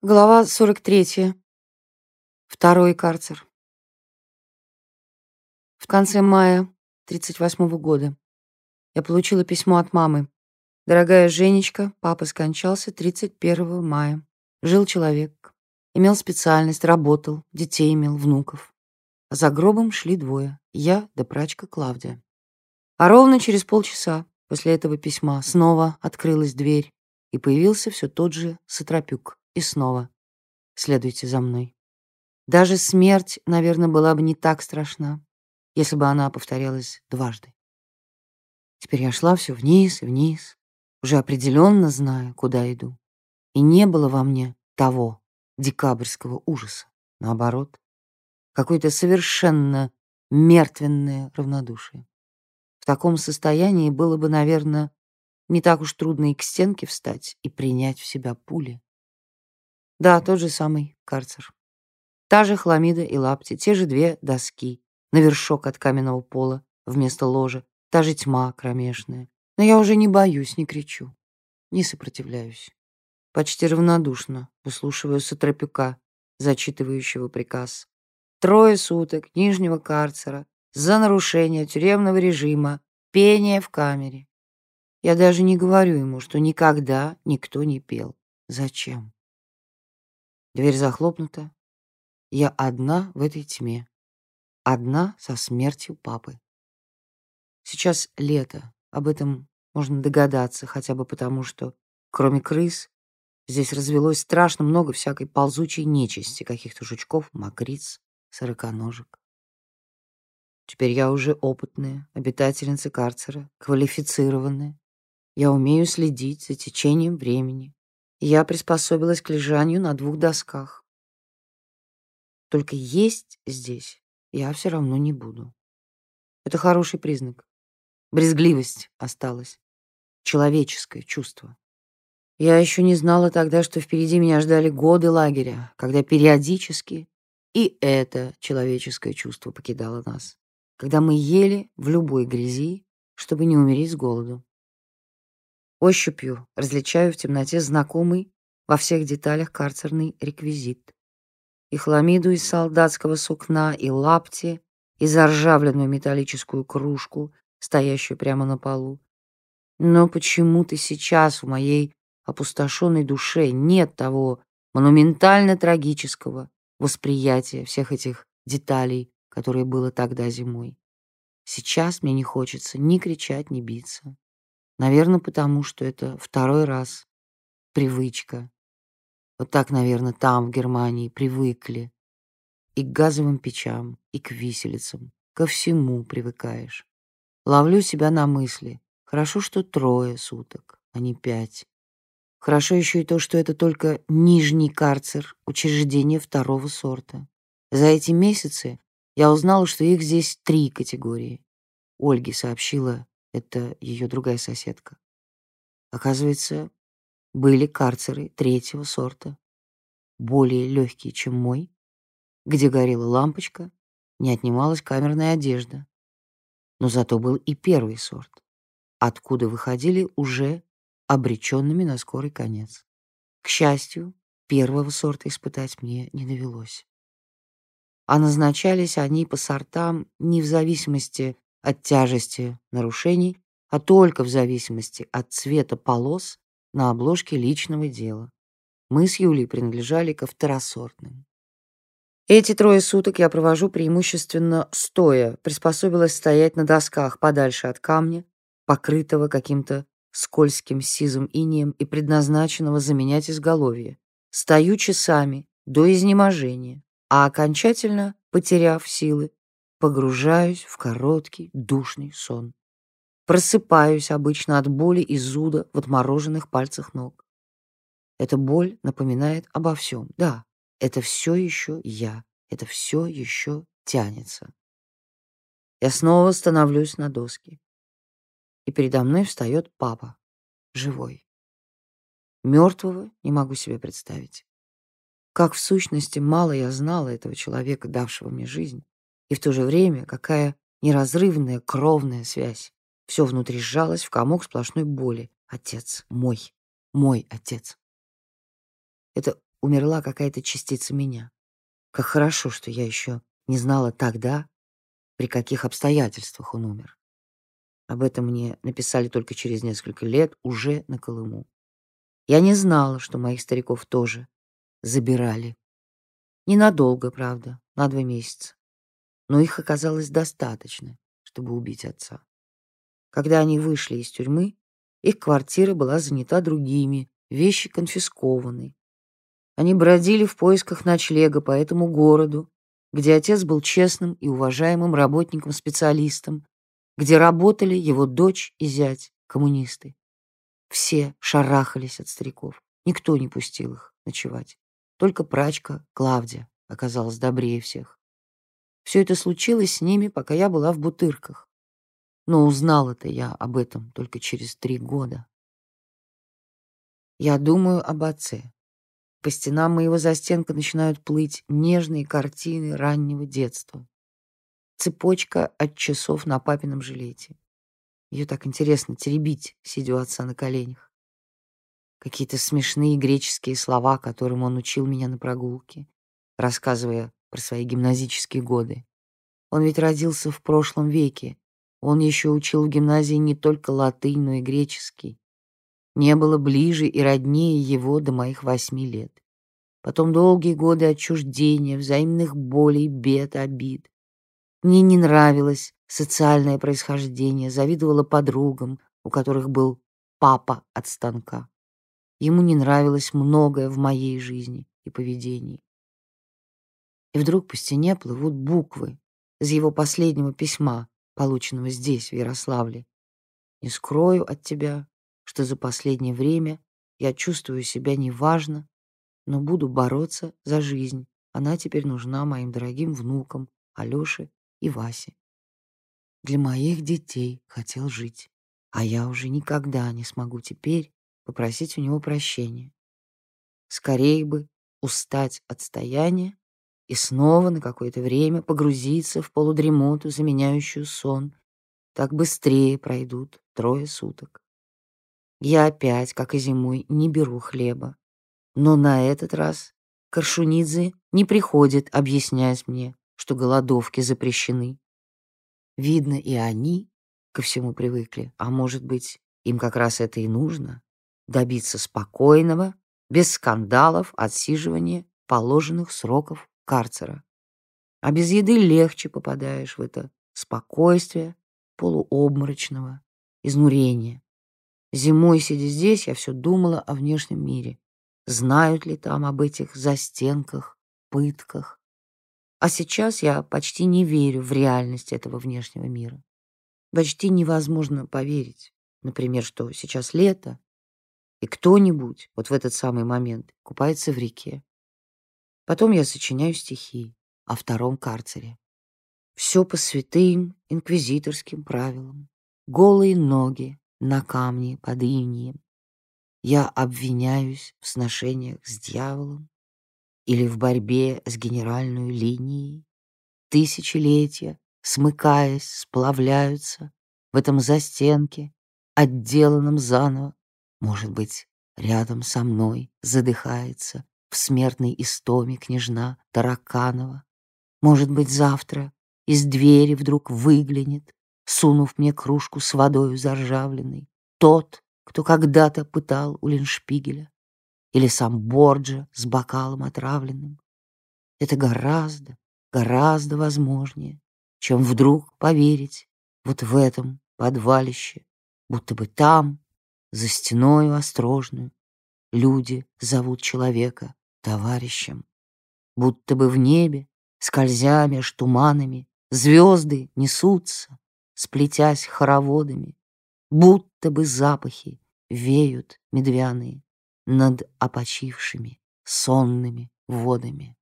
Глава 43. Второй карцер. В конце мая 38 года я получила письмо от мамы. Дорогая Женечка, папа скончался 31 мая. Жил человек, имел специальность, работал, детей имел, внуков. А за гробом шли двое, я да прачка Клавдия. А ровно через полчаса после этого письма снова открылась дверь, и появился все тот же Сатропюк. И снова следуйте за мной. Даже смерть, наверное, была бы не так страшна, если бы она повторялась дважды. Теперь я шла все вниз и вниз, уже определенно зная, куда иду. И не было во мне того декабрьского ужаса. Наоборот, какое-то совершенно мертвенное равнодушие. В таком состоянии было бы, наверное, не так уж трудно и к стенке встать и принять в себя пули. Да, тот же самый карцер. Та же хламида и лапти, те же две доски, на вершок от каменного пола вместо ложа, та же тьма кромешная. Но я уже не боюсь, не кричу, не сопротивляюсь. Почти равнодушно выслушиваю сатропюка, зачитывающего приказ. Трое суток нижнего карцера за нарушение тюремного режима, пение в камере. Я даже не говорю ему, что никогда никто не пел. Зачем? Дверь захлопнута. Я одна в этой тьме. Одна со смертью папы. Сейчас лето. Об этом можно догадаться, хотя бы потому, что, кроме крыс, здесь развелось страшно много всякой ползучей нечисти, каких-то жучков, мокриц, сороконожек. Теперь я уже опытная, обитательница карцера, квалифицированная. Я умею следить за течением времени, я приспособилась к лежанию на двух досках. Только есть здесь я все равно не буду. Это хороший признак. Брезгливость осталась. Человеческое чувство. Я еще не знала тогда, что впереди меня ждали годы лагеря, когда периодически и это человеческое чувство покидало нас, когда мы ели в любой грязи, чтобы не умереть с голоду. Ощупью различаю в темноте знакомый во всех деталях карцерный реквизит. И хламиду из солдатского сукна, и лапти, и заржавленную металлическую кружку, стоящую прямо на полу. Но почему-то сейчас в моей опустошенной душе нет того монументально-трагического восприятия всех этих деталей, которое было тогда зимой. Сейчас мне не хочется ни кричать, ни биться. Наверное, потому что это второй раз. Привычка. Вот так, наверное, там, в Германии, привыкли. И к газовым печам, и к виселицам. Ко всему привыкаешь. Ловлю себя на мысли. Хорошо, что трое суток, а не пять. Хорошо еще и то, что это только нижний карцер, учреждение второго сорта. За эти месяцы я узнала, что их здесь три категории. Ольге сообщила это ее другая соседка. Оказывается, были карцеры третьего сорта, более легкие, чем мой, где горела лампочка, не отнималась камерная одежда. Но зато был и первый сорт, откуда выходили уже обреченными на скорый конец. К счастью, первого сорта испытать мне не довелось. А назначались они по сортам не в зависимости от тяжести нарушений, а только в зависимости от цвета полос на обложке личного дела. Мы с Юлей принадлежали ко второсортным. Эти трое суток я провожу преимущественно стоя, приспособилась стоять на досках подальше от камня, покрытого каким-то скользким сизым инеем и предназначенного заменять изголовье. Стою часами до изнеможения, а окончательно, потеряв силы, погружаюсь в короткий душный сон. Просыпаюсь обычно от боли и зуда в отмороженных пальцах ног. Эта боль напоминает обо всем. Да, это все еще я, это все еще тянется. Я снова становлюсь на доски. И передо мной встает папа, живой. Мертвого не могу себе представить. Как в сущности мало я знала этого человека, давшего мне жизнь. И в то же время какая неразрывная кровная связь. Все внутри сжалось в комок сплошной боли. Отец мой, мой отец. Это умерла какая-то частица меня. Как хорошо, что я еще не знала тогда, при каких обстоятельствах он умер. Об этом мне написали только через несколько лет, уже на Колыму. Я не знала, что моих стариков тоже забирали. Ненадолго, правда, на два месяца. Но их оказалось достаточно, чтобы убить отца. Когда они вышли из тюрьмы, их квартира была занята другими, вещи конфискованы. Они бродили в поисках ночлега по этому городу, где отец был честным и уважаемым работником-специалистом, где работали его дочь и зять, коммунисты. Все шарахались от стариков, никто не пустил их ночевать. Только прачка Клавдия оказалась добрее всех. Все это случилось с ними, пока я была в Бутырках. Но узнала-то я об этом только через три года. Я думаю об отце. По стенам моего застенка начинают плыть нежные картины раннего детства цепочка от часов на папином жилете. Ее так интересно теребить, сидя у отца на коленях. Какие-то смешные греческие слова, которым он учил меня на прогулке, рассказывая про свои гимназические годы. Он ведь родился в прошлом веке. Он еще учил в гимназии не только латынь, но и греческий. Не было ближе и роднее его до моих восьми лет. Потом долгие годы отчуждения, взаимных болей, бед, обид. Мне не нравилось социальное происхождение, завидовала подругам, у которых был папа от станка. Ему не нравилось многое в моей жизни и поведении. И вдруг по стене плывут буквы из его последнего письма, полученного здесь, в Ярославле. «Не скрою от тебя, что за последнее время я чувствую себя неважно, но буду бороться за жизнь. Она теперь нужна моим дорогим внукам, Алёше и Васе. Для моих детей хотел жить, а я уже никогда не смогу теперь попросить у него прощения. Скорее бы устать от стояния и снова на какое-то время погрузиться в полудремоту, заменяющую сон. Так быстрее пройдут трое суток. Я опять, как и зимой, не беру хлеба. Но на этот раз Коршунидзе не приходит, объясняясь мне, что голодовки запрещены. Видно, и они ко всему привыкли, а может быть, им как раз это и нужно — добиться спокойного, без скандалов, отсиживания положенных сроков карцера. А без еды легче попадаешь в это спокойствие полуобморочного изнурения. Зимой, сидя здесь, я все думала о внешнем мире. Знают ли там об этих застенках, пытках, а сейчас я почти не верю в реальность этого внешнего мира. Почти невозможно поверить, например, что сейчас лето, и кто-нибудь вот в этот самый момент купается в реке. Потом я сочиняю стихи о втором карцере. Все по святым инквизиторским правилам. Голые ноги на камне под инием. Я обвиняюсь в сношениях с дьяволом или в борьбе с генеральной линией. Тысячелетия, смыкаясь, сплавляются в этом застенке, отделанном заново. Может быть, рядом со мной задыхается в смертной истоме княжна Тараканова. Может быть, завтра из двери вдруг выглянет, сунув мне кружку с водою заржавленной, тот, кто когда-то пытал у Леншпигеля или сам Борджа с бокалом отравленным. Это гораздо, гораздо возможнее, чем вдруг поверить вот в этом подвалище, будто бы там, за стеною острожную, люди зовут человека товарищем, будто бы в небе, скользя меж туманами, звезды несутся, сплетясь хороводами, будто бы запахи веют медвяные над опочившими сонными водами.